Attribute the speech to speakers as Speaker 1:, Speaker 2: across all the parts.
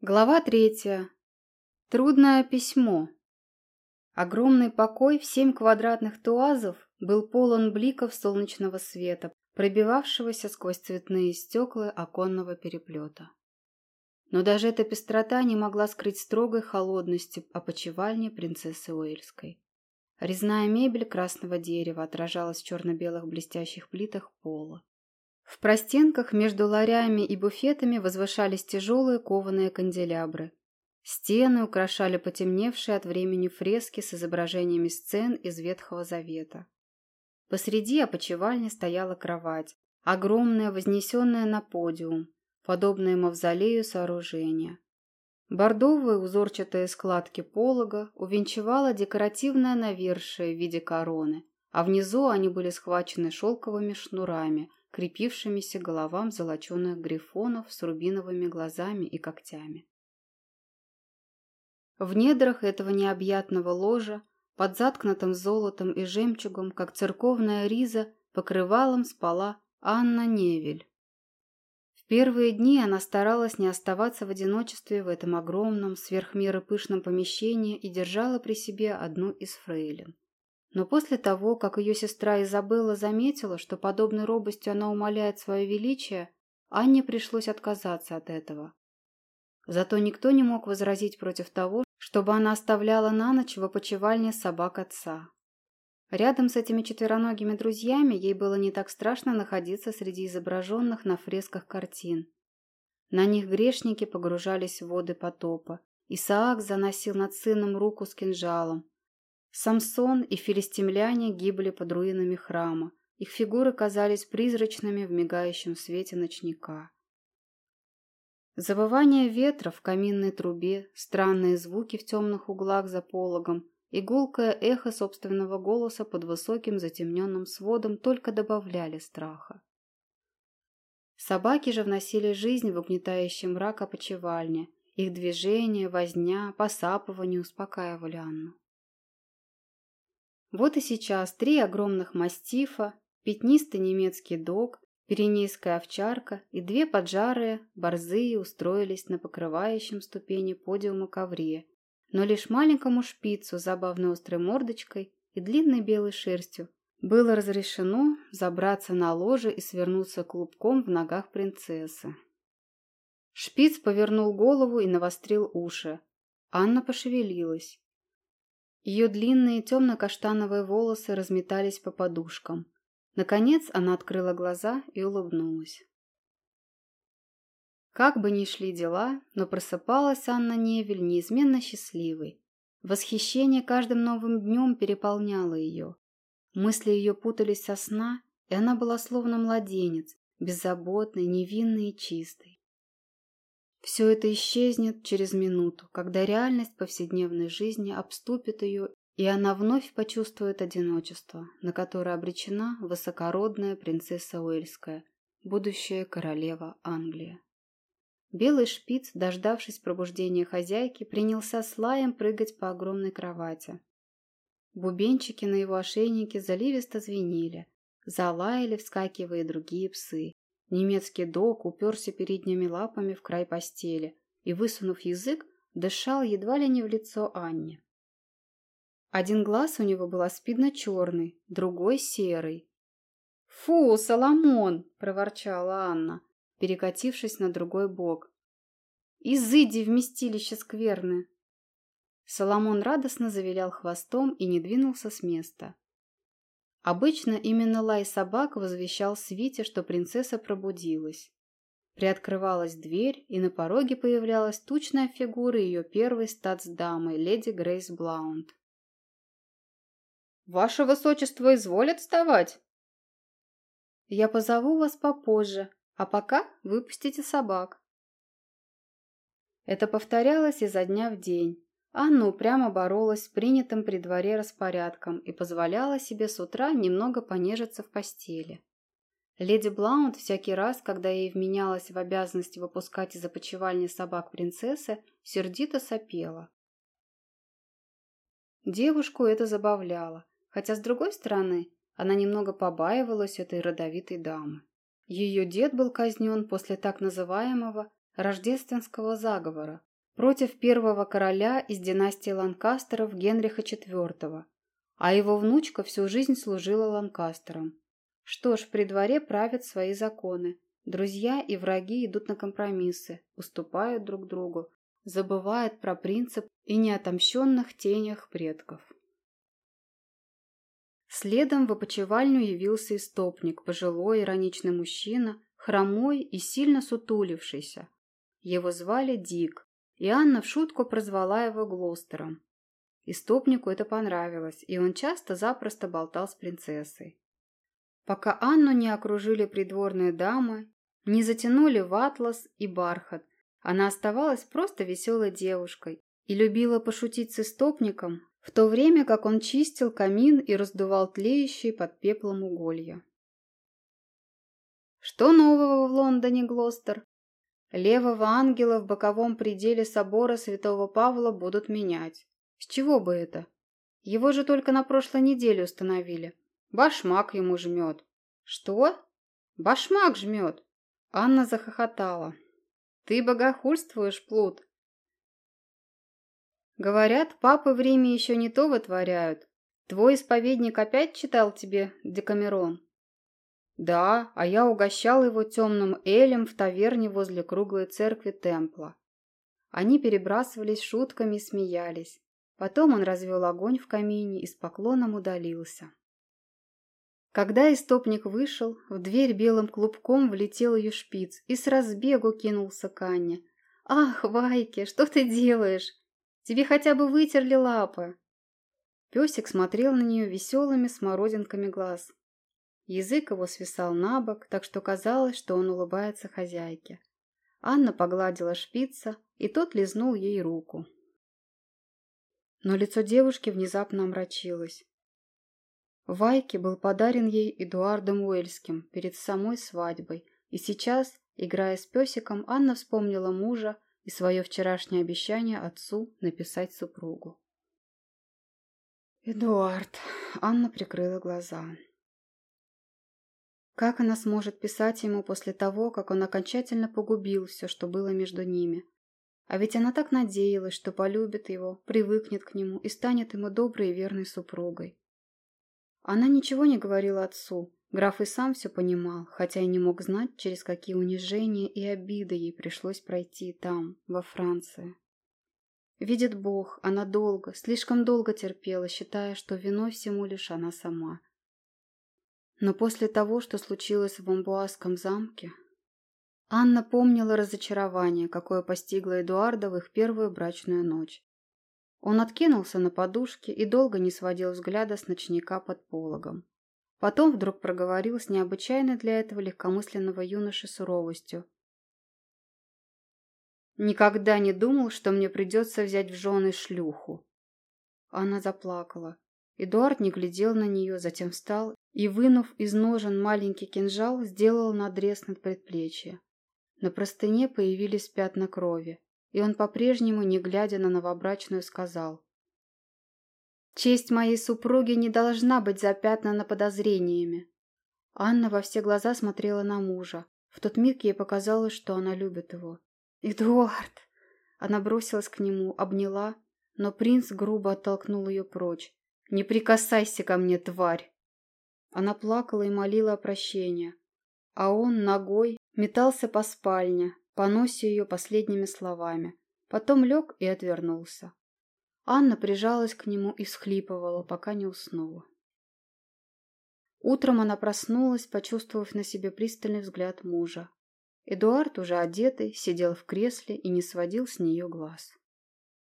Speaker 1: Глава третья. Трудное письмо. Огромный покой в семь квадратных туазов был полон бликов солнечного света, пробивавшегося сквозь цветные стекла оконного переплета. Но даже эта пестрота не могла скрыть строгой холодности опочивальни принцессы Уэльской. Резная мебель красного дерева отражалась в черно-белых блестящих плитах пола. В простенках между ларями и буфетами возвышались тяжелые кованые канделябры. Стены украшали потемневшие от времени фрески с изображениями сцен из Ветхого Завета. Посреди опочивальни стояла кровать, огромная, вознесенная на подиум, подобное мавзолею сооружения. Бордовые узорчатые складки полога увенчивала декоративное навершие в виде короны, а внизу они были схвачены шелковыми шнурами – крепившимися головам золоченых грифонов с рубиновыми глазами и когтями. В недрах этого необъятного ложа, под заткнутым золотом и жемчугом, как церковная риза, покрывалом спала Анна Невель. В первые дни она старалась не оставаться в одиночестве в этом огромном, сверхмеры пышном помещении и держала при себе одну из фрейлин. Но после того, как ее сестра Изабелла заметила, что подобной робостью она умаляет свое величие, Анне пришлось отказаться от этого. Зато никто не мог возразить против того, чтобы она оставляла на ночь в опочивальне собак отца. Рядом с этими четвероногими друзьями ей было не так страшно находиться среди изображенных на фресках картин. На них грешники погружались в воды потопа. Исаак заносил над сыном руку с кинжалом, Самсон и филистимляне гибли под руинами храма. Их фигуры казались призрачными в мигающем свете ночника. Завывание ветра в каминной трубе, странные звуки в темных углах за пологом, игулкое эхо собственного голоса под высоким затемненным сводом только добавляли страха. Собаки же вносили жизнь в угнетающий мрак опочивальни. Их движения, возня, посапывание успокаивали Анну. Вот и сейчас три огромных мастифа, пятнистый немецкий дог, пиренейская овчарка и две поджарые, борзые устроились на покрывающем ступени подиума ковре, но лишь маленькому шпицу с забавной острой мордочкой и длинной белой шерстью было разрешено забраться на ложе и свернуться клубком в ногах принцессы. Шпиц повернул голову и навострил уши. Анна пошевелилась. Ее длинные темно-каштановые волосы разметались по подушкам. Наконец она открыла глаза и улыбнулась. Как бы ни шли дела, но просыпалась Анна Невель неизменно счастливой. Восхищение каждым новым днем переполняло ее. Мысли ее путались со сна, и она была словно младенец, беззаботный, невинный и чистый. Все это исчезнет через минуту, когда реальность повседневной жизни обступит ее, и она вновь почувствует одиночество, на которое обречена высокородная принцесса Уэльская, будущая королева Англии. Белый шпиц, дождавшись пробуждения хозяйки, принялся с лаем прыгать по огромной кровати. Бубенчики на его ошейнике заливисто звенели, залаяли, вскакивая другие псы. Немецкий дог уперся передними лапами в край постели и, высунув язык, дышал едва ли не в лицо Анне. Один глаз у него был аспидно-черный, другой серый. «Фу, Соломон!» – проворчала Анна, перекатившись на другой бок. «Изыди вместилище скверны!» Соломон радостно завилял хвостом и не двинулся с места. Обычно именно лай собак возвещал Свите, что принцесса пробудилась. Приоткрывалась дверь, и на пороге появлялась тучная фигура ее первой статсдамы, леди Грейс Блаунд. «Ваше высочество изволит вставать?» «Я позову вас попозже, а пока выпустите собак». Это повторялось изо дня в день. Анна упрямо боролась с принятым при дворе распорядком и позволяла себе с утра немного понежиться в постели. Леди Блаунд всякий раз, когда ей вменялось в обязанности выпускать из опочивальни собак принцессы, сердито сопела. Девушку это забавляло, хотя, с другой стороны, она немного побаивалась этой родовитой дамы. Ее дед был казнен после так называемого рождественского заговора, против первого короля из династии Ланкастеров Генриха IV, а его внучка всю жизнь служила Ланкастерам. Что ж, при дворе правят свои законы. Друзья и враги идут на компромиссы, уступают друг другу, забывают про принцип и неотомщенных тенях предков. Следом в опочивальню явился истопник, пожилой ироничный мужчина, хромой и сильно сутулившийся. Его звали Дик, и Анна в шутку прозвала его Глостером. Истопнику это понравилось, и он часто-запросто болтал с принцессой. Пока Анну не окружили придворные дамы, не затянули в атлас и бархат, она оставалась просто веселой девушкой и любила пошутить с истопником, в то время как он чистил камин и раздувал тлеющие под пеплом уголья. «Что нового в Лондоне, Глостер?» Левого ангела в боковом пределе собора святого Павла будут менять. С чего бы это? Его же только на прошлой неделе установили. Башмак ему жмет. Что? Башмак жмет. Анна захохотала. Ты богохульствуешь, Плут. Говорят, папы в Риме еще не то вытворяют. Твой исповедник опять читал тебе Декамерон? Да, а я угощал его темным элем в таверне возле круглой церкви Темпла. Они перебрасывались шутками и смеялись. Потом он развел огонь в камине и с поклоном удалился. Когда истопник вышел, в дверь белым клубком влетел ее шпиц и с разбегу кинулся к Анне. «Ах, Вайки, что ты делаешь? Тебе хотя бы вытерли лапы!» Песик смотрел на нее веселыми смородинками глаз. Язык его свисал на бок, так что казалось, что он улыбается хозяйке. Анна погладила шпица, и тот лизнул ей руку. Но лицо девушки внезапно омрачилось. Вайке был подарен ей Эдуардом Уэльским перед самой свадьбой, и сейчас, играя с песиком, Анна вспомнила мужа и свое вчерашнее обещание отцу написать супругу. «Эдуард!» — Анна прикрыла глаза. Как она сможет писать ему после того, как он окончательно погубил все, что было между ними? А ведь она так надеялась, что полюбит его, привыкнет к нему и станет ему доброй и верной супругой. Она ничего не говорила отцу, граф и сам все понимал, хотя и не мог знать, через какие унижения и обиды ей пришлось пройти там, во Франции. Видит Бог, она долго, слишком долго терпела, считая, что виной всему лишь она сама – но после того, что случилось в Амбуазском замке, Анна помнила разочарование, какое постигло Эдуарда в их первую брачную ночь. Он откинулся на подушке и долго не сводил взгляда с ночника под пологом. Потом вдруг проговорил с необычайной для этого легкомысленного юноши суровостью. «Никогда не думал, что мне придется взять в жены шлюху». Анна заплакала. Эдуард не глядел на нее, затем встал и, вынув из ножен маленький кинжал, сделал надрез над предплечье. На простыне появились пятна крови, и он по-прежнему, не глядя на новобрачную, сказал. «Честь моей супруги не должна быть запятнана подозрениями». Анна во все глаза смотрела на мужа. В тот миг ей показалось, что она любит его. «Эдуард!» Она бросилась к нему, обняла, но принц грубо оттолкнул ее прочь. «Не прикасайся ко мне, тварь!» Она плакала и молила о прощении, а он ногой метался по спальне, понося ее последними словами. Потом лег и отвернулся. Анна прижалась к нему и всхлипывала, пока не уснула. Утром она проснулась, почувствовав на себе пристальный взгляд мужа. Эдуард, уже одетый, сидел в кресле и не сводил с нее глаз.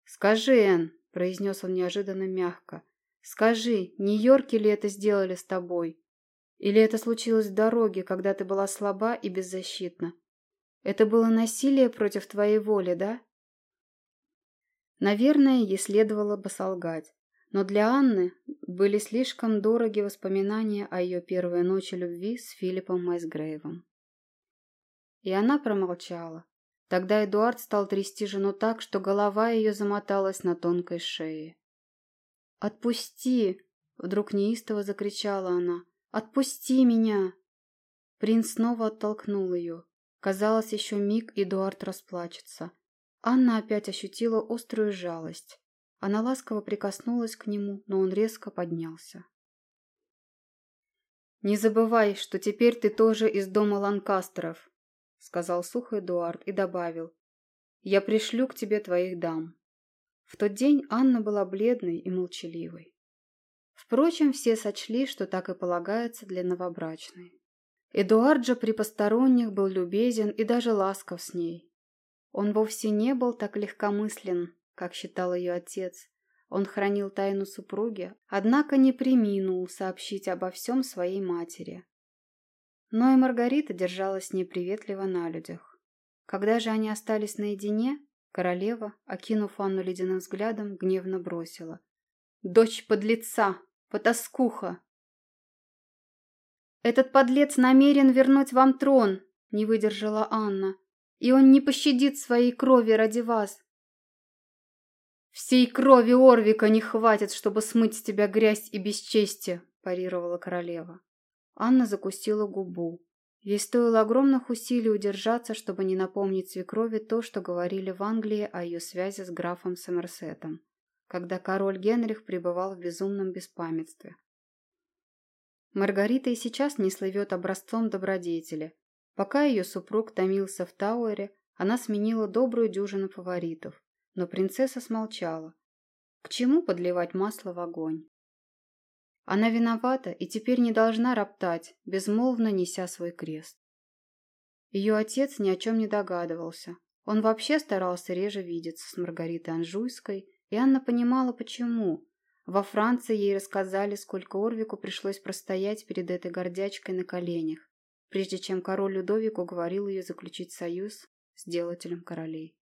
Speaker 1: «Скажи, Энн», — произнес он неожиданно мягко, Скажи, не Йорки ли это сделали с тобой? Или это случилось в дороге, когда ты была слаба и беззащитна? Это было насилие против твоей воли, да? Наверное, ей следовало бы солгать. Но для Анны были слишком дороги воспоминания о ее первой ночи любви с Филиппом Майсгрейвом. И она промолчала. Тогда Эдуард стал трясти жену так, что голова ее замоталась на тонкой шее. «Отпусти!» — вдруг неистово закричала она. «Отпусти меня!» Принц снова оттолкнул ее. Казалось, еще миг Эдуард расплачется. Анна опять ощутила острую жалость. Она ласково прикоснулась к нему, но он резко поднялся. «Не забывай, что теперь ты тоже из дома Ланкастеров», — сказал сухо Эдуард и добавил. «Я пришлю к тебе твоих дам». В тот день Анна была бледной и молчаливой. Впрочем, все сочли, что так и полагается для новобрачной. Эдуард же при посторонних был любезен и даже ласков с ней. Он вовсе не был так легкомыслен, как считал ее отец. Он хранил тайну супруги, однако не приминул сообщить обо всем своей матери. Но и Маргарита держалась неприветливо на людях. Когда же они остались наедине, королева, окинув Анну ледяным взглядом, гневно бросила. «Дочь подлеца! Потаскуха!» «Этот подлец намерен вернуть вам трон!» – не выдержала Анна и он не пощадит своей крови ради вас. «Всей крови Орвика не хватит, чтобы смыть с тебя грязь и бесчестие», – парировала королева. Анна закусила губу. Ей стоило огромных усилий удержаться, чтобы не напомнить свекрови то, что говорили в Англии о ее связи с графом Сомерсетом, когда король Генрих пребывал в безумном беспамятстве. Маргарита и сейчас не слывет образцом добродетели, Пока ее супруг томился в Тауэре, она сменила добрую дюжину фаворитов, но принцесса смолчала. К чему подливать масло в огонь? Она виновата и теперь не должна роптать, безмолвно неся свой крест. Ее отец ни о чем не догадывался. Он вообще старался реже видеться с Маргаритой Анжуйской, и Анна понимала, почему. Во Франции ей рассказали, сколько Орвику пришлось простоять перед этой гордячкой на коленях, прежде чем король Людовик уговорил ее заключить союз с делателем королей.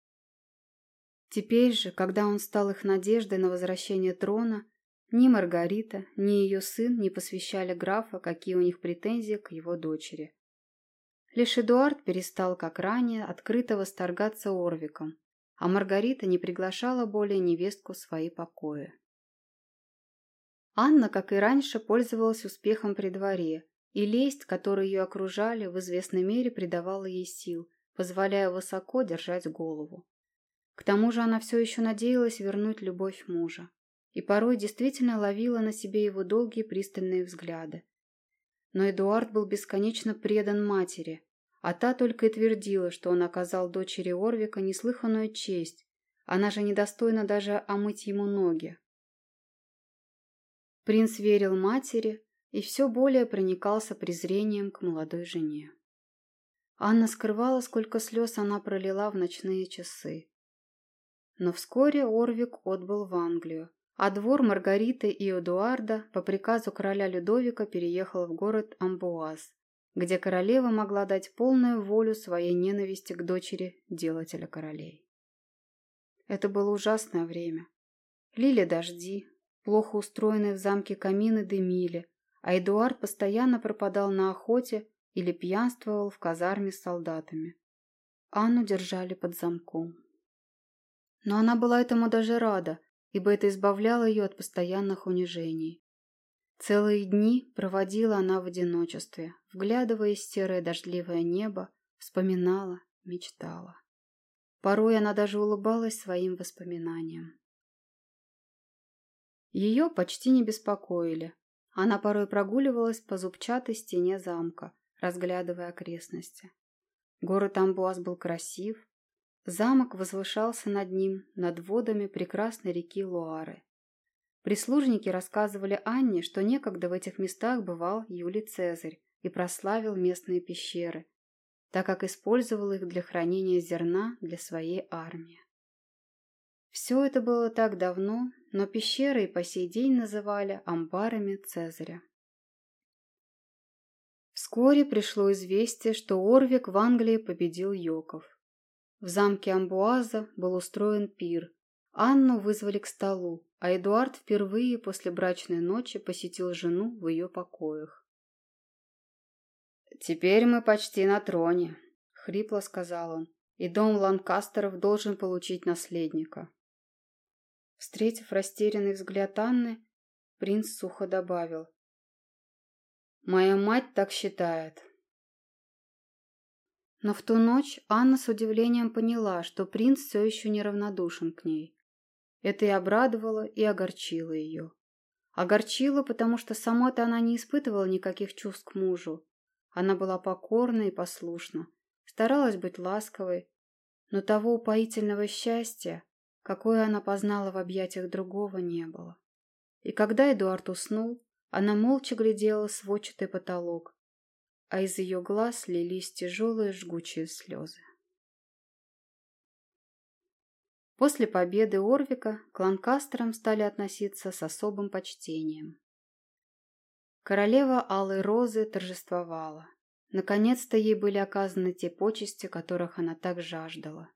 Speaker 1: Теперь же, когда он стал их надеждой на возвращение трона, ни Маргарита, ни ее сын не посвящали графа, какие у них претензии к его дочери. Лишь Эдуард перестал, как ранее, открыто восторгаться Орвиком, а Маргарита не приглашала более невестку в свои покои. Анна, как и раньше, пользовалась успехом при дворе и лесть, которой ее окружали, в известной мере придавала ей сил, позволяя высоко держать голову. К тому же она все еще надеялась вернуть любовь мужа. И порой действительно ловила на себе его долгие пристальные взгляды. Но Эдуард был бесконечно предан матери, а та только и твердила, что он оказал дочери Орвика неслыханную честь, она же недостойна даже омыть ему ноги. Принц верил матери, и все более проникался презрением к молодой жене. Анна скрывала, сколько слез она пролила в ночные часы. Но вскоре Орвик отбыл в Англию, а двор Маргариты и Эдуарда по приказу короля Людовика переехал в город Амбуаз, где королева могла дать полную волю своей ненависти к дочери делателя королей. Это было ужасное время. Лили дожди, плохо устроенные в замке камины дымили, а Эдуард постоянно пропадал на охоте или пьянствовал в казарме с солдатами. Анну держали под замком. Но она была этому даже рада, ибо это избавляло ее от постоянных унижений. Целые дни проводила она в одиночестве, вглядываясь в серое дождливое небо, вспоминала, мечтала. Порой она даже улыбалась своим воспоминаниям. Ее почти не беспокоили, она порой прогуливалась по зубчатой стене замка, разглядывая окрестности. Город Амбуаз был красив. Замок возвышался над ним, над водами прекрасной реки Луары. Прислужники рассказывали Анне, что некогда в этих местах бывал Юлий Цезарь и прославил местные пещеры, так как использовал их для хранения зерна для своей армии. Все это было так давно, но пещеры и по сей день называли амбарами Цезаря. Вскоре пришло известие, что Орвик в Англии победил Йоков. В замке Амбуаза был устроен пир. Анну вызвали к столу, а Эдуард впервые после брачной ночи посетил жену в ее покоях. «Теперь мы почти на троне», — хрипло сказал он, «и дом Ланкастеров должен получить наследника». Встретив растерянный взгляд Анны, принц сухо добавил. «Моя мать так считает». Но в ту ночь Анна с удивлением поняла, что принц все еще неравнодушен к ней. Это и обрадовало, и огорчило ее. Огорчило, потому что сама-то она не испытывала никаких чувств к мужу. Она была покорна и послушна, старалась быть ласковой, но того упоительного счастья, какое она познала в объятиях другого, не было. И когда Эдуард уснул, она молча глядела сводчатый потолок, а из ее глаз лились тяжелые жгучие слезы. После победы Орвика к Ланкастерам стали относиться с особым почтением. Королева Алой Розы торжествовала. Наконец-то ей были оказаны те почести, которых она так жаждала.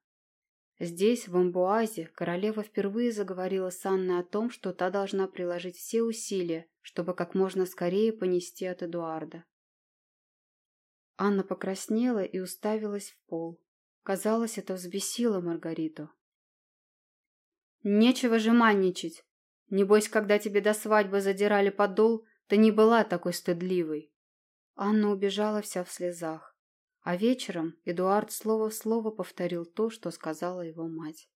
Speaker 1: Здесь, в Амбуазе, королева впервые заговорила с Анной о том, что та должна приложить все усилия, чтобы как можно скорее понести от Эдуарда. Анна покраснела и уставилась в пол. Казалось, это взбесило Маргариту. «Нечего же манничать. Небось, когда тебе до свадьбы задирали подол, ты не была такой стыдливой». Анна убежала вся в слезах. А вечером Эдуард слово в слово повторил то, что сказала его мать.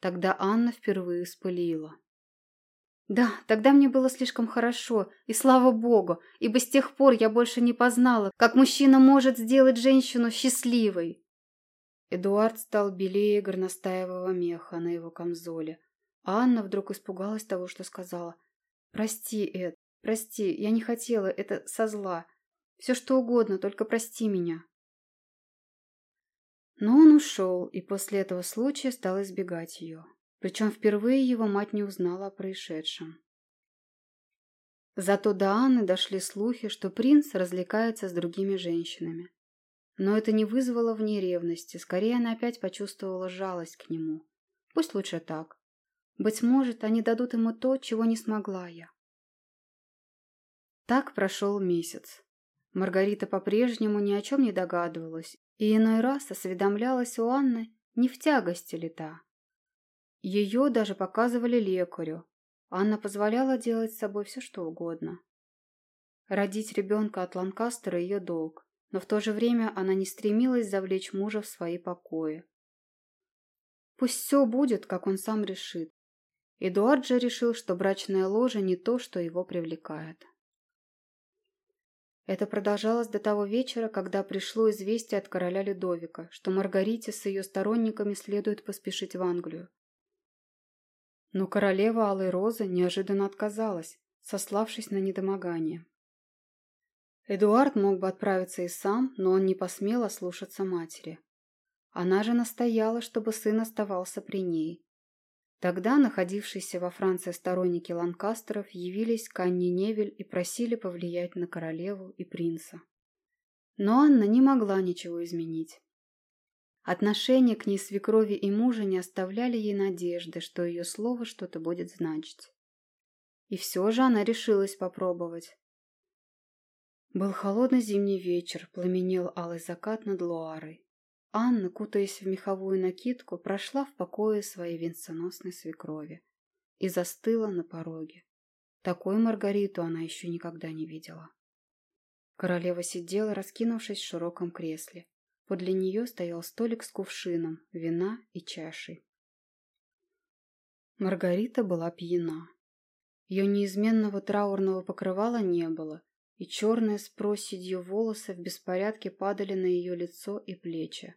Speaker 1: Тогда Анна впервые вспылила. Да, тогда мне было слишком хорошо, и слава богу, ибо с тех пор я больше не познала, как мужчина может сделать женщину счастливой. Эдуард стал белее горностаевого меха на его камзоле, а Анна вдруг испугалась того, что сказала. «Прости, Эд, прости, я не хотела, это со зла. Все что угодно, только прости меня». Но он ушел, и после этого случая стал избегать ее. Причем впервые его мать не узнала о происшедшем. Зато до Анны дошли слухи, что принц развлекается с другими женщинами. Но это не вызвало в ней ревности, скорее она опять почувствовала жалость к нему. Пусть лучше так. Быть может, они дадут ему то, чего не смогла я. Так прошел месяц. Маргарита по-прежнему ни о чем не догадывалась и иной раз осведомлялась у Анны, не в тягости ли та. Ее даже показывали лекарю. Анна позволяла делать с собой все, что угодно. Родить ребенка от Ланкастера – ее долг, но в то же время она не стремилась завлечь мужа в свои покои. Пусть все будет, как он сам решит. Эдуард же решил, что брачная ложа не то, что его привлекает. Это продолжалось до того вечера, когда пришло известие от короля Людовика, что Маргарите с ее сторонниками следует поспешить в Англию. Но королева Алой Розы неожиданно отказалась, сославшись на недомогание. Эдуард мог бы отправиться и сам, но он не посмел ослушаться матери. Она же настояла, чтобы сын оставался при ней. Тогда находившиеся во Франции сторонники Ланкастеров явились к Анне Невель и просили повлиять на королеву и принца. Но Анна не могла ничего изменить. Отношения к ней свекрови и мужа не оставляли ей надежды, что ее слово что-то будет значить. И все же она решилась попробовать. Был холодный зимний вечер, пламенел алый закат над Луарой. Анна, кутаясь в меховую накидку, прошла в покое своей венценосной свекрови и застыла на пороге. Такой Маргариту она еще никогда не видела. Королева сидела, раскинувшись в широком кресле. Подле нее стоял столик с кувшином, вина и чашей. Маргарита была пьяна. Ее неизменного траурного покрывала не было, и черные с проседью волосы в беспорядке падали на ее лицо и плечи.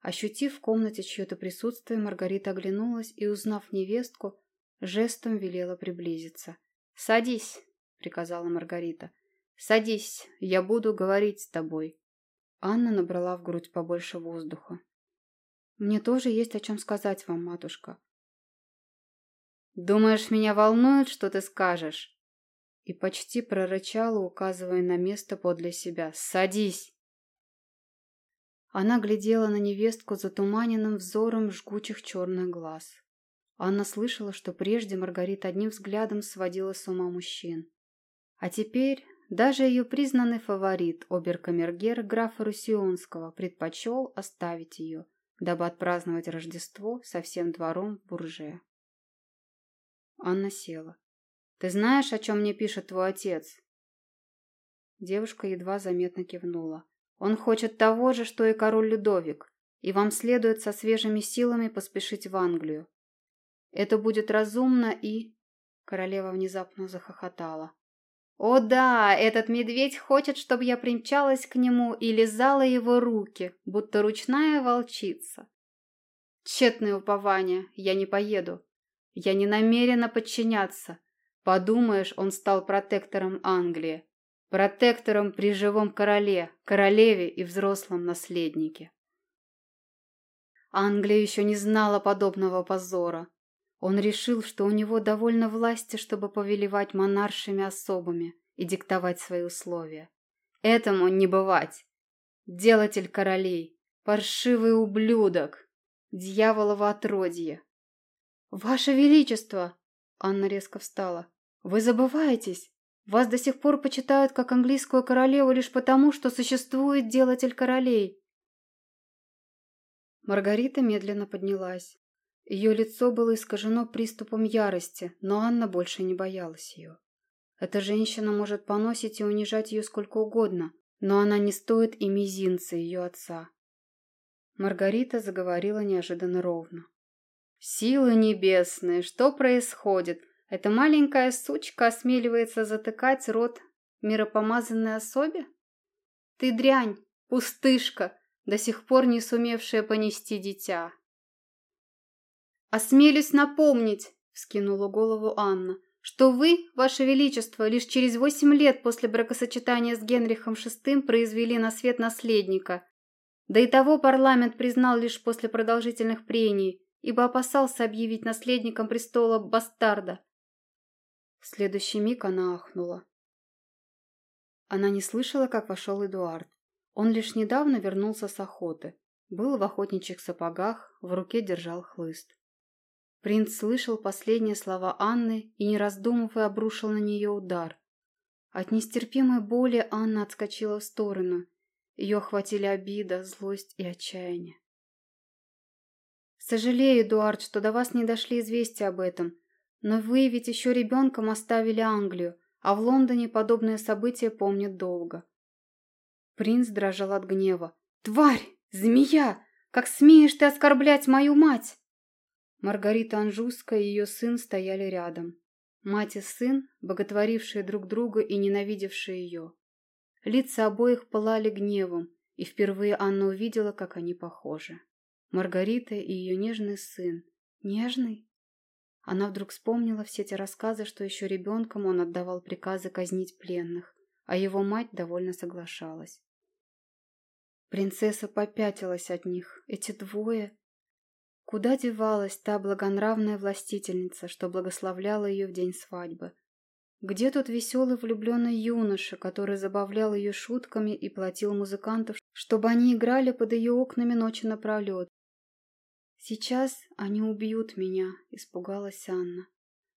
Speaker 1: Ощутив в комнате чье-то присутствие, Маргарита оглянулась и, узнав невестку, жестом велела приблизиться. «Садись!» — приказала Маргарита. «Садись, я буду говорить с тобой». Анна набрала в грудь побольше воздуха. «Мне тоже есть о чем сказать вам, матушка». «Думаешь, меня волнует, что ты скажешь?» И почти прорычала, указывая на место подле себя. «Садись!» Она глядела на невестку затуманенным взором жгучих черных глаз. Анна слышала, что прежде Маргарита одним взглядом сводила с ума мужчин. А теперь даже ее признанный фаворит, оберкамергер графа Русионского, предпочел оставить ее, дабы отпраздновать Рождество со всем двором в Бурже. Анна села. «Ты знаешь, о чем мне пишет твой отец?» Девушка едва заметно кивнула. Он хочет того же, что и король Людовик, и вам следует со свежими силами поспешить в Англию. Это будет разумно и...» Королева внезапно захохотала. «О да, этот медведь хочет, чтобы я примчалась к нему и лизала его руки, будто ручная волчица. Тщетное упование, я не поеду. Я не намерена подчиняться. Подумаешь, он стал протектором Англии. Протектором при живом короле, королеве и взрослом наследнике. Англия еще не знала подобного позора. Он решил, что у него довольно власти, чтобы повелевать монаршими особами и диктовать свои условия. Этому не бывать. Делатель королей, паршивый ублюдок, дьяволово отродье. «Ваше Величество!» Анна резко встала. «Вы забываетесь. Вас до сих пор почитают как английскую королеву лишь потому, что существует делатель королей». Маргарита медленно поднялась. Ее лицо было искажено приступом ярости, но Анна больше не боялась ее. Эта женщина может поносить и унижать ее сколько угодно, но она не стоит и мизинца ее отца. Маргарита заговорила неожиданно ровно. «Силы небесные, что происходит? Эта маленькая сучка осмеливается затыкать рот миропомазанной особе? Ты дрянь, пустышка, до сих пор не сумевшая понести дитя. «Осмелюсь напомнить», — вскинула голову Анна, «что вы, ваше величество, лишь через восемь лет после бракосочетания с Генрихом VI произвели на свет наследника. Да и того парламент признал лишь после продолжительных прений, ибо опасался объявить наследником престола бастарда». В следующий миг она ахнула. Она не слышала, как вошел Эдуард. Он лишь недавно вернулся с охоты. Был в охотничьих сапогах, в руке держал хлыст. Принц слышал последние слова Анны и, не раздумывая, обрушил на нее удар. От нестерпимой боли Анна отскочила в сторону. Ее охватили обида, злость и отчаяние. «Сожалею, Эдуард, что до вас не дошли известия об этом, но вы ведь еще ребенком оставили Англию, а в Лондоне подобные события помнят долго». Принц дрожал от гнева. «Тварь! Змея! Как смеешь ты оскорблять мою мать!» Маргарита Анжуская и ее сын стояли рядом. Мать и сын, боготворившие друг друга и ненавидевшие ее. Лица обоих пылали гневом, и впервые Анна увидела, как они похожи. Маргарита и ее нежный сын. Нежный? Она вдруг вспомнила все те рассказы, что еще ребенком он отдавал приказы казнить пленных, а его мать довольно соглашалась. Принцесса попятилась от них. Эти двое Куда девалась та благонравная властительница, что благословляла ее в день свадьбы? Где тот веселый влюбленный юноша, который забавлял ее шутками и платил музыкантов, чтобы они играли под ее окнами ночи напролет? «Сейчас они убьют меня», — испугалась Анна.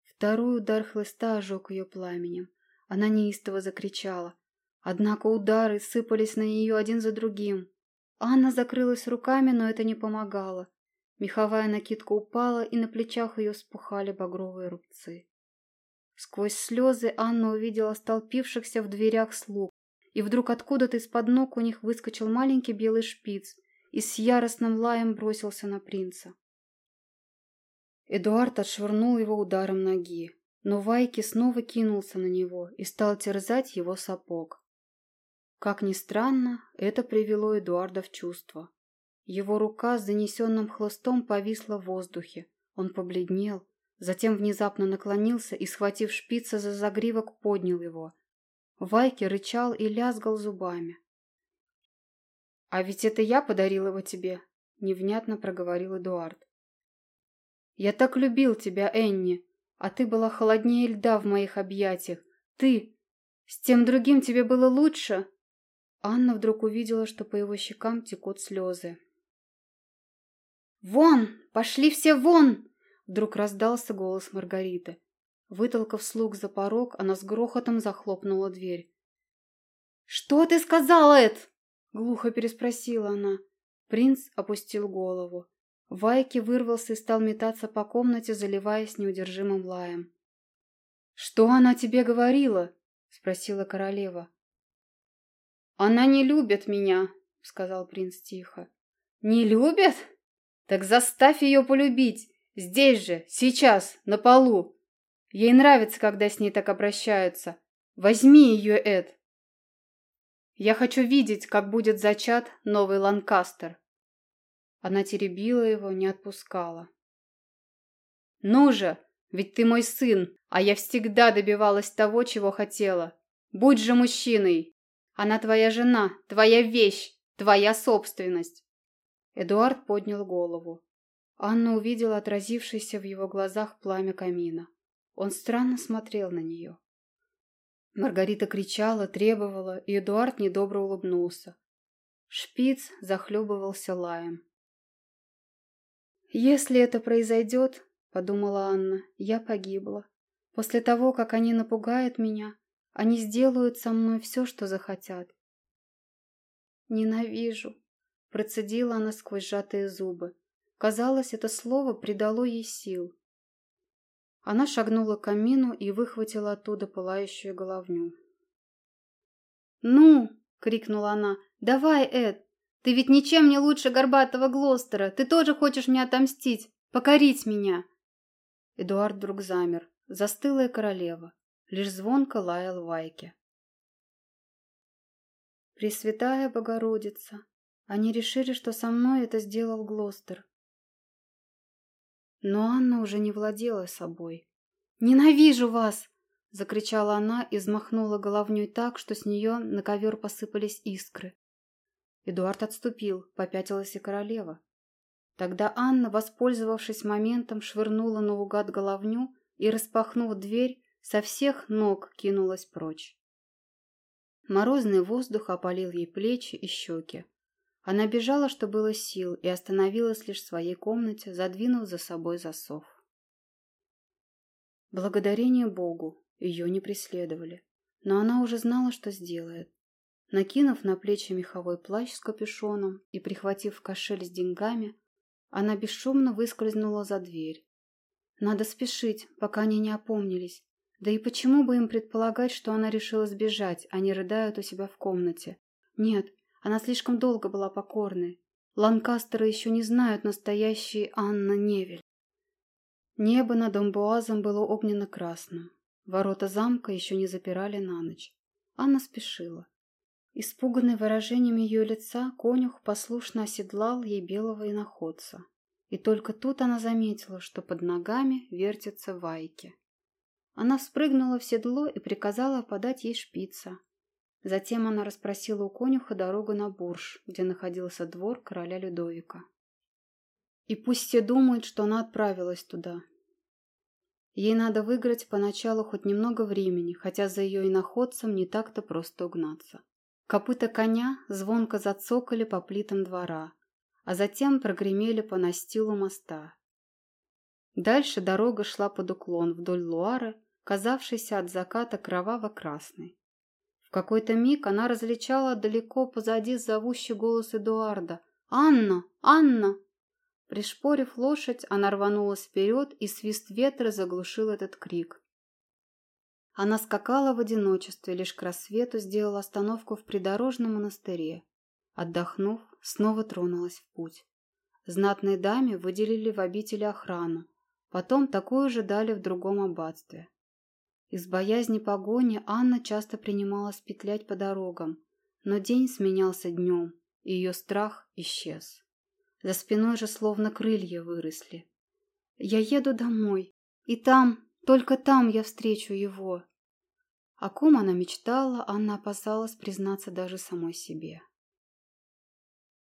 Speaker 1: Второй удар хлыста ожег ее пламенем. Она неистово закричала. Однако удары сыпались на нее один за другим. Анна закрылась руками, но это не помогало. Меховая накидка упала, и на плечах ее спухали багровые рубцы. Сквозь слезы Анна увидела столпившихся в дверях слуг, и вдруг откуда-то из-под ног у них выскочил маленький белый шпиц и с яростным лаем бросился на принца. Эдуард отшвырнул его ударом ноги, но Вайки снова кинулся на него и стал терзать его сапог. Как ни странно, это привело Эдуарда в чувство. Его рука с занесенным хлыстом повисла в воздухе. Он побледнел, затем внезапно наклонился и, схватив шпица за загривок, поднял его. Вайки рычал и лязгал зубами. «А ведь это я подарил его тебе», — невнятно проговорил Эдуард. «Я так любил тебя, Энни, а ты была холоднее льда в моих объятиях. Ты! С тем другим тебе было лучше!» Анна вдруг увидела, что по его щекам текут слезы. «Вон! Пошли все вон!» Вдруг раздался голос Маргариты. Вытолкав слуг за порог, она с грохотом захлопнула дверь. «Что ты сказал, Эд?» Глухо переспросила она. Принц опустил голову. Вайки вырвался и стал метаться по комнате, заливаясь неудержимым лаем. «Что она тебе говорила?» — спросила королева. «Она не любит меня», — сказал принц тихо. «Не любит? Так заставь ее полюбить. Здесь же, сейчас, на полу. Ей нравится, когда с ней так обращаются. Возьми ее, Эд. Я хочу видеть, как будет зачат новый Ланкастер. Она теребила его, не отпускала. Ну же, ведь ты мой сын, а я всегда добивалась того, чего хотела. Будь же мужчиной. Она твоя жена, твоя вещь, твоя собственность. Эдуард поднял голову. Анна увидела отразившееся в его глазах пламя камина. Он странно смотрел на нее. Маргарита кричала, требовала, и Эдуард недобро улыбнулся. Шпиц захлебывался лаем. «Если это произойдет, — подумала Анна, — я погибла. После того, как они напугают меня, они сделают со мной все, что захотят. «Ненавижу», — процедила она сквозь сжатые зубы. Казалось, это слово придало ей сил. Она шагнула к камину и выхватила оттуда пылающую головню. «Ну!» — крикнула она. «Давай, Эд! Ты ведь ничем не лучше горбатого Глостера! Ты тоже хочешь мне отомстить! Покорить меня!» Эдуард вдруг замер. Застылая королева. Лишь звонко лаял Вайке. «Пресвятая Богородица! Они решили, что со мной это сделал Глостер. Но Анна уже не владела собой. «Ненавижу вас!» — закричала она и взмахнула головней так, что с нее на ковер посыпались искры. Эдуард отступил, попятилась и королева. Тогда Анна, воспользовавшись моментом, швырнула наугад головню и, распахнув дверь, со всех ног кинулась прочь. Морозный воздух опалил ей плечи и щеки. Она бежала, что было сил, и остановилась лишь в своей комнате, задвинув за собой засов. Благодарение Богу, ее не преследовали, но она уже знала, что сделает. Накинув на плечи меховой плащ с капюшоном и прихватив кошель с деньгами, она бесшумно выскользнула за дверь. Надо спешить, пока они не опомнились. Да и почему бы им предполагать, что она решила сбежать, а не рыдают у себя в комнате? Нет, она слишком долго была покорной. Ланкастеры еще не знают настоящей Анна Невель. Небо над Амбуазом было огненно-красным. Ворота замка еще не запирали на ночь. Анна спешила. Испуганный выражением ее лица, конюх послушно оседлал ей белого иноходца. И только тут она заметила, что под ногами вертятся вайки. Она вспрыгнула в седло и приказала подать ей шпица, Затем она расспросила у конюха дорогу на Бурж, где находился двор короля Людовика. И пусть все думают, что она отправилась туда. Ей надо выиграть поначалу хоть немного времени, хотя за ее иноходцем не так-то просто угнаться. Копыта коня звонко зацокали по плитам двора, а затем прогремели по настилу моста. Дальше дорога шла под уклон вдоль Луары, казавшейся от заката кроваво-красной. В какой-то миг она различала далеко позади зовущий голос Эдуарда. «Анна! Анна!» Пришпорив лошадь, она рванулась вперед, и свист ветра заглушил этот крик. Она скакала в одиночестве, лишь к рассвету сделала остановку в придорожном монастыре. Отдохнув, снова тронулась в путь. Знатной даме выделили в обители охрану, потом такую же дали в другом аббатстве. Из боязни погони Анна часто принималась петлять по дорогам, но день сменялся днем, и ее страх исчез. За спиной же словно крылья выросли. «Я еду домой, и там, только там я встречу его». О ком она мечтала, Анна опасалась признаться даже самой себе.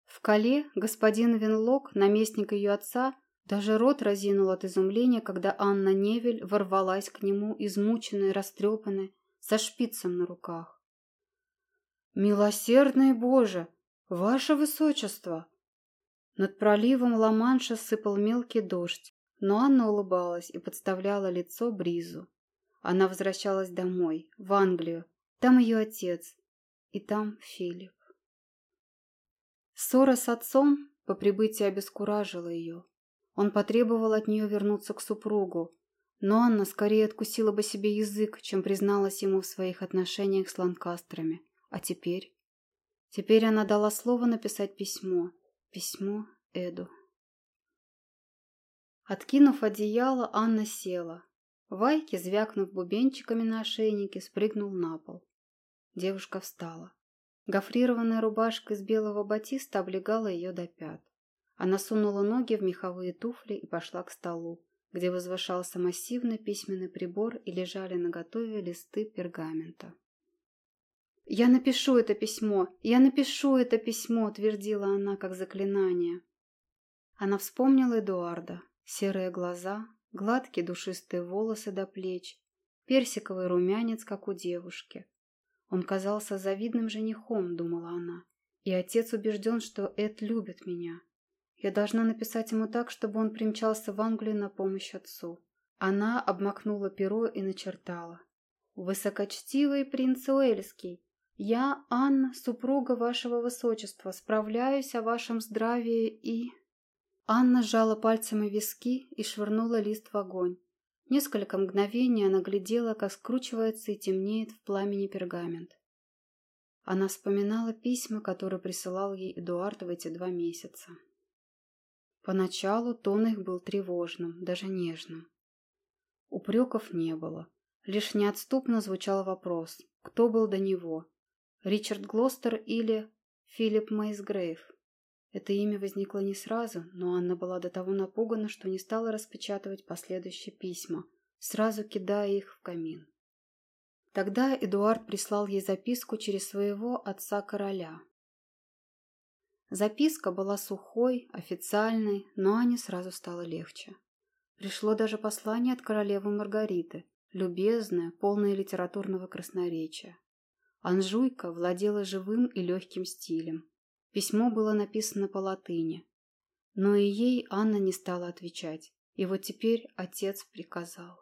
Speaker 1: В Кале господин Винлок, наместник ее отца, даже рот разинул от изумления, когда Анна Невель ворвалась к нему, измученная, растрепанная, со шпицем на руках. «Милосердный Боже! Ваше Высочество!» Над проливом Ла-Манша сыпал мелкий дождь, но Анна улыбалась и подставляла лицо бризу. Она возвращалась домой, в Англию. Там ее отец, и там Филипп. Ссора с отцом по прибытии обескуражила ее. Он потребовал от нее вернуться к супругу, но Анна скорее откусила бы себе язык, чем призналась ему в своих отношениях с Ланкастерами. А теперь? Теперь она дала слово написать письмо. Письмо Эду. Откинув одеяло, Анна села. Вайки, звякнув бубенчиками на ошейнике, спрыгнул на пол. Девушка встала. Гофрированная рубашка из белого батиста облегала ее до пят. Она сунула ноги в меховые туфли и пошла к столу, где возвышался массивный письменный прибор и лежали наготове листы пергамента. «Я напишу это письмо! Я напишу это письмо!» – твердила она, как заклинание. Она вспомнила Эдуарда. Серые глаза, гладкие душистые волосы до плеч, персиковый румянец, как у девушки. Он казался завидным женихом, думала она. И отец убежден, что Эд любит меня. Я должна написать ему так, чтобы он примчался в Англию на помощь отцу. Она обмакнула перо и начертала. «Высокочтивый принц Уэльский, я, Анна, супруга вашего высочества, справляюсь о вашем здравии и...» Анна сжала пальцами виски и швырнула лист в огонь. Несколько мгновений она глядела, как скручивается и темнеет в пламени пергамент. Она вспоминала письма, которые присылал ей Эдуард в эти два месяца. Поначалу тон их был тревожным, даже нежным. Упреков не было. Лишь неотступно звучал вопрос, кто был до него, Ричард Глостер или Филипп Мейсгрейв. Это имя возникло не сразу, но Анна была до того напугана, что не стала распечатывать последующие письма, сразу кидая их в камин. Тогда Эдуард прислал ей записку через своего отца-короля. Записка была сухой, официальной, но Ане сразу стало легче. Пришло даже послание от королевы Маргариты, любезное, полное литературного красноречия. Анжуйка владела живым и легким стилем, Письмо было написано по латыни. Но и ей Анна не стала отвечать. И вот теперь отец приказал.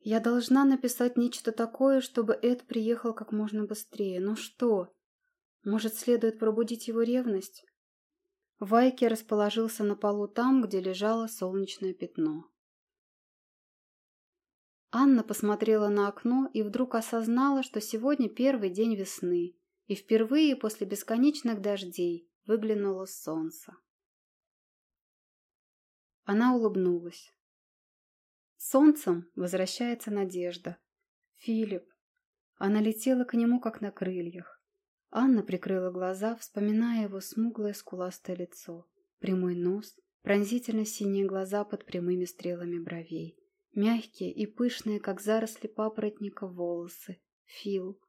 Speaker 1: Я должна написать нечто такое, чтобы Эд приехал как можно быстрее. Ну что? Может, следует пробудить его ревность? Вайки расположился на полу там, где лежало солнечное пятно. Анна посмотрела на окно и вдруг осознала, что сегодня первый день весны, и впервые после бесконечных дождей выглянуло солнце. Она улыбнулась. Солнцем возвращается надежда. Филипп. Она летела к нему, как на крыльях. Анна прикрыла глаза, вспоминая его смуглое скуластое лицо, прямой нос, пронзительно синие глаза под прямыми стрелами бровей, мягкие и пышные, как заросли папоротника, волосы. Фил.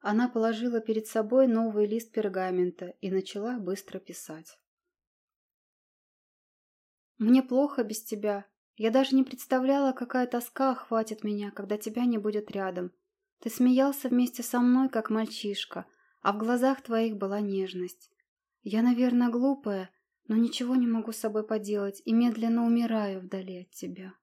Speaker 1: Она положила перед собой новый лист пергамента и начала быстро писать. «Мне плохо без тебя. Я даже не представляла, какая тоска охватит меня, когда тебя не будет рядом. Ты смеялся вместе со мной, как мальчишка, а в глазах твоих была нежность. Я, наверное, глупая, но ничего не могу с собой поделать и медленно умираю вдали от тебя.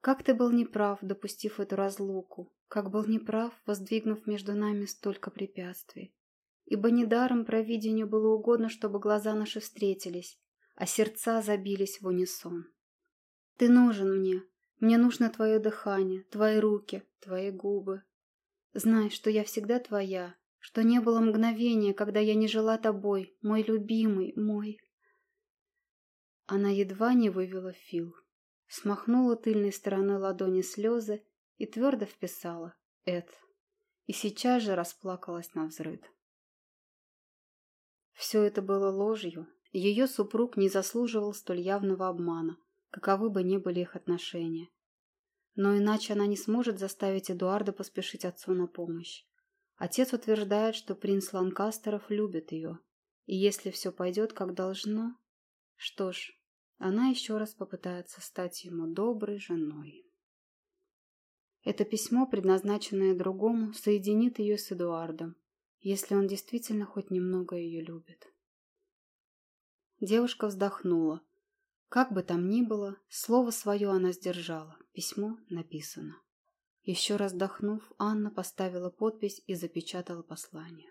Speaker 1: Как ты был неправ, допустив эту разлуку, как был неправ, воздвигнув между нами столько препятствий. Ибо недаром провидению было угодно, чтобы глаза наши встретились, а сердца забились в унисон. Ты нужен мне, мне нужно твое дыхание, твои руки, твои губы. Знай, что я всегда твоя, что не было мгновения, когда я не жила тобой, мой любимый, мой... Она едва не вывела Фил. Смахнула тыльной стороной ладони слезы и твердо вписала «Эд». И сейчас же расплакалась на взрыд. Все это было ложью, ее супруг не заслуживал столь явного обмана, каковы бы ни были их отношения. Но иначе она не сможет заставить Эдуарда поспешить отцу на помощь. Отец утверждает, что принц Ланкастеров любит ее, и если все пойдет как должно, что ж, она еще раз попытается стать ему доброй женой. Это письмо, предназначенное другому, соединит ее с Эдуардом, если он действительно хоть немного ее любит. Девушка вздохнула. Как бы там ни было, слово свое она сдержала, письмо написано. Еще раз вдохнув, Анна поставила подпись и запечатала послание.